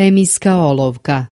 Hemijska olovka.